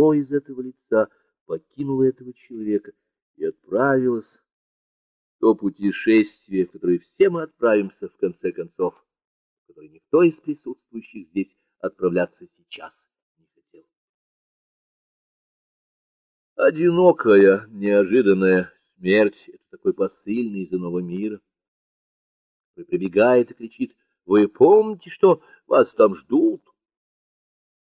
ушло из этого лица, покинуло этого человека и отправилось то путешествие, в которое все мы отправимся в конце концов, в которое никто из присутствующих здесь отправляться сейчас не хотел. Одинокая, неожиданная смерть — это такой посыльный из иного мира. прибегает и кричит, вы помните, что вас там ждут?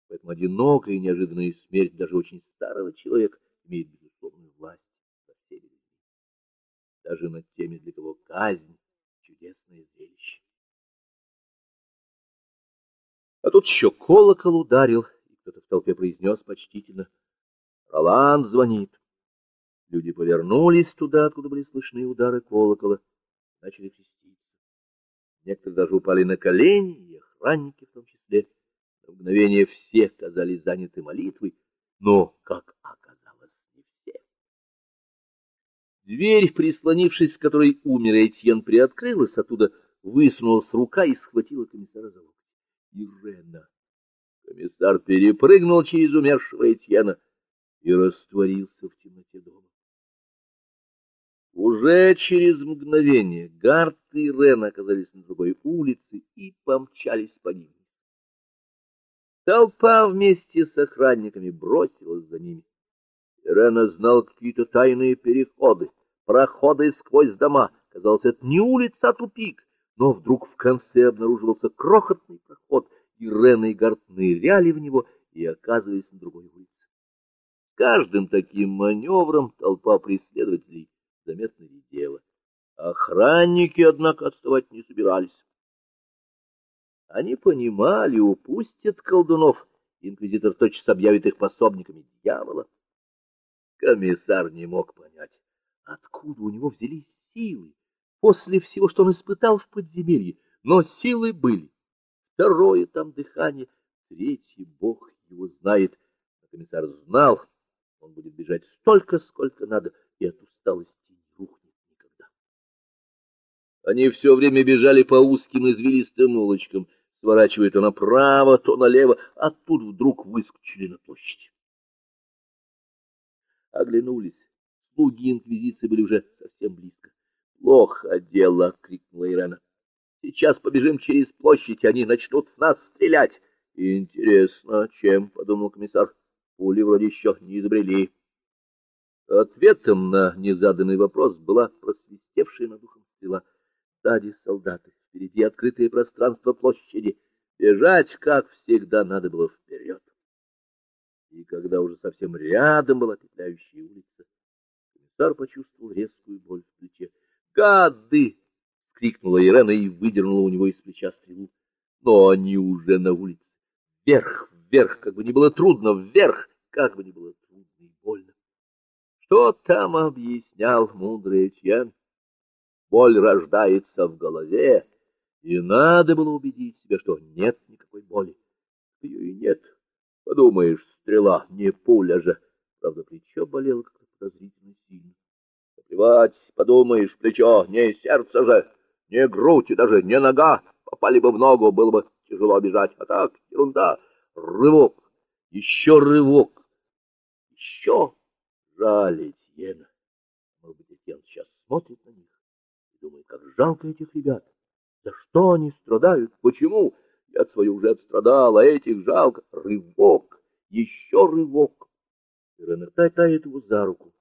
Поэтому одинокая и неожиданная смерть даже очень старого человека имеет безусловную власть над всеми людьми. Даже над теми, для кого казнь — чудесное зрелище. А тут еще колокол ударил, и кто-то в толпе произнес почтительно. Роланд звонит. Люди повернулись туда, откуда были слышны удары колокола, начали креститься. Некоторые даже упали на колени, и охранники в том числе. На мгновение все казались заняты молитвой, но, как оказалось, не все. Дверь, прислонившись к которой умер Этьен, приоткрылась, оттуда высунулась рука и схватила комиссара за локоть. Ирена! Комиссар перепрыгнул через умершего Этьена и растворился в темноте дома. Уже через мгновение Гарт и Рен оказались на другой улице и помчались по ним. Толпа вместе с охранниками бросилась за ними. Ирена знал какие-то тайные переходы, проходы сквозь дома. Казалось, это не улица, а тупик. Но вдруг в конце обнаруживался крохотный проход, и Рен и Гарт ныряли в него и оказывались на другой улице. Каждым таким маневром толпа преследователей заметно редела. Охранники, однако, отставать не собирались. Они понимали, упустят колдунов, инквизитор тотчас объявит их пособниками дьявола. Комиссар не мог понять, откуда у него взялись силы после всего, что он испытал в подземелье, но силы были. Второе там дыхание, третий бог его знает. Комиссар знал, он будет бежать столько, сколько надо, и от усталости они все время бежали по узким извилистым улочкам, сворачивая то направо, то налево, а тут вдруг выскочили на площадь. Оглянулись. Слуги инквизиции были уже совсем близко. — Плохо дело! — крикнула Ирена. — Сейчас побежим через площадь, они начнут в нас стрелять. — Интересно, чем? — подумал комиссар. — Пули вроде еще не изобрели. Ответом на незаданный вопрос была просвистевшая над ухом стрела — Сзади солдаты, впереди открытое пространство площади. Бежать, как всегда, надо было вперед. И когда уже совсем рядом была петляющая улица, комиссар почувствовал резкую боль в плече. «Гады!» — скрикнула Ирена и выдернула у него из плеча стрелу. Но они уже на улице. Вверх, вверх, как бы ни было трудно, вверх, как бы ни было трудно и больно. Что там объяснял мудрый Этьен? боль рождается в голове, и надо было убедить себя, что нет никакой боли. Ее и нет. Подумаешь, стрела, не пуля же. Правда, плечо болело как-то подозрительно сильно. Плевать, подумаешь, плечо, не сердце же, не грудь и даже не нога. Попали бы в ногу, было бы тяжело бежать. А так, ерунда. Рывок, еще рывок, еще. Жаль Этьена. Может быть, Этьен сейчас смотрит на них думаю, как жалко этих ребят. За что они страдают? Почему? Я свою уже отстрадал, а этих жалко. Рывок, еще рывок. Ирена тает его за руку.